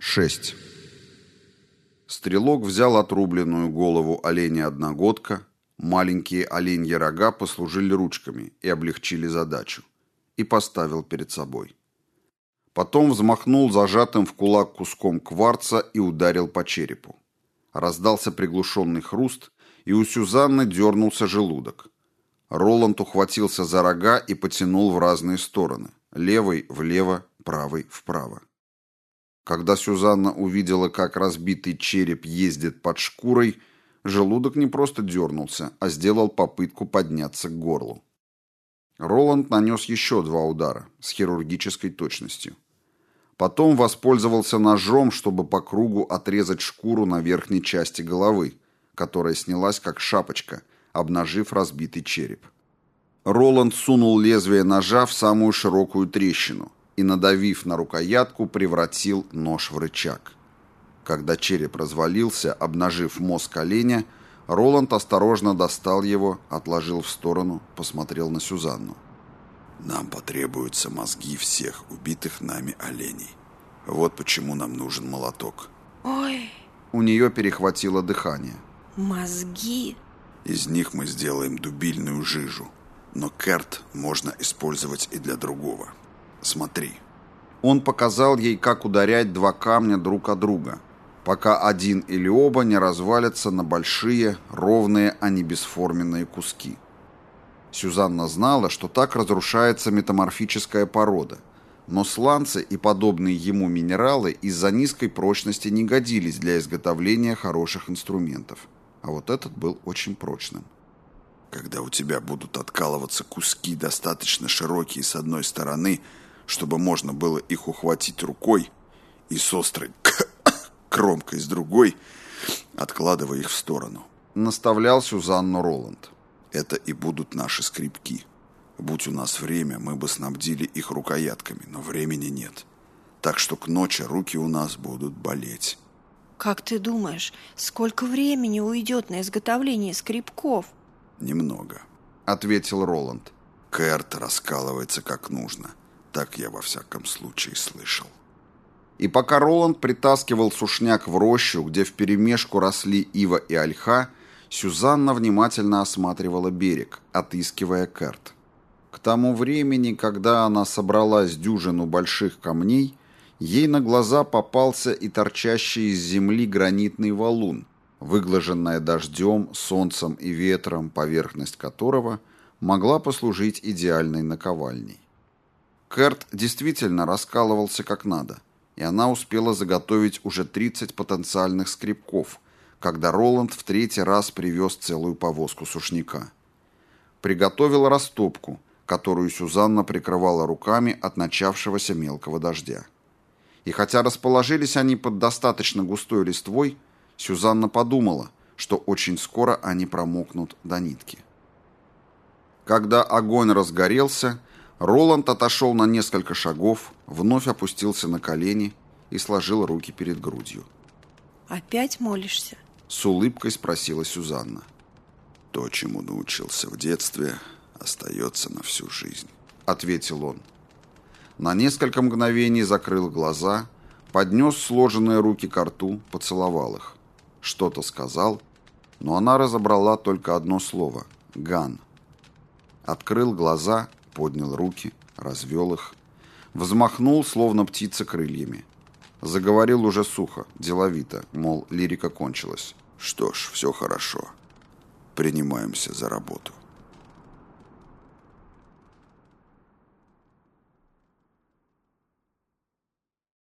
6. Стрелок взял отрубленную голову оленя-одногодка, маленькие оленьи рога послужили ручками и облегчили задачу, и поставил перед собой. Потом взмахнул зажатым в кулак куском кварца и ударил по черепу. Раздался приглушенный хруст, и у Сюзанны дернулся желудок. Роланд ухватился за рога и потянул в разные стороны. Левый влево, правый вправо. Когда Сюзанна увидела, как разбитый череп ездит под шкурой, желудок не просто дернулся, а сделал попытку подняться к горлу. Роланд нанес еще два удара с хирургической точностью. Потом воспользовался ножом, чтобы по кругу отрезать шкуру на верхней части головы, которая снялась как шапочка, обнажив разбитый череп. Роланд сунул лезвие ножа в самую широкую трещину, и, надавив на рукоятку, превратил нож в рычаг. Когда череп развалился, обнажив мозг оленя, Роланд осторожно достал его, отложил в сторону, посмотрел на Сюзанну. «Нам потребуются мозги всех убитых нами оленей. Вот почему нам нужен молоток». Ой, У нее перехватило дыхание. мозги. Из них мы сделаем дубильную жижу. Но керт можно использовать и для другого. Смотри». Он показал ей, как ударять два камня друг о друга, пока один или оба не развалятся на большие, ровные, а не бесформенные куски. Сюзанна знала, что так разрушается метаморфическая порода, но сланцы и подобные ему минералы из-за низкой прочности не годились для изготовления хороших инструментов. А вот этот был очень прочным. Когда у тебя будут откалываться куски достаточно широкие с одной стороны, чтобы можно было их ухватить рукой, и с острой кромкой с другой, откладывая их в сторону. Наставлял Сюзанну Роланд. Это и будут наши скрипки. Будь у нас время, мы бы снабдили их рукоятками, но времени нет. Так что к ночи руки у нас будут болеть. Как ты думаешь, сколько времени уйдет на изготовление скребков? Немного. Ответил Роланд. Кэрт раскалывается как нужно. Так я во всяком случае слышал. И пока Роланд притаскивал сушняк в рощу, где вперемешку росли ива и ольха, Сюзанна внимательно осматривала берег, отыскивая Кэрт. К тому времени, когда она собрала с дюжину больших камней, ей на глаза попался и торчащий из земли гранитный валун, выглаженная дождем, солнцем и ветром, поверхность которого могла послужить идеальной наковальней. Кэрт действительно раскалывался как надо, и она успела заготовить уже 30 потенциальных скребков, когда Роланд в третий раз привез целую повозку сушняка. Приготовил растопку, которую Сюзанна прикрывала руками от начавшегося мелкого дождя. И хотя расположились они под достаточно густой листвой, Сюзанна подумала, что очень скоро они промокнут до нитки. Когда огонь разгорелся, Роланд отошел на несколько шагов, вновь опустился на колени и сложил руки перед грудью. Опять молишься? С улыбкой спросила Сюзанна. То, чему научился в детстве, остается на всю жизнь. Ответил он. На несколько мгновений закрыл глаза, поднес сложенные руки к рту, поцеловал их. Что-то сказал, но она разобрала только одно слово — «ган». Открыл глаза, поднял руки, развел их, взмахнул, словно птица крыльями. Заговорил уже сухо, деловито, мол, лирика кончилась. Что ж, все хорошо. Принимаемся за работу.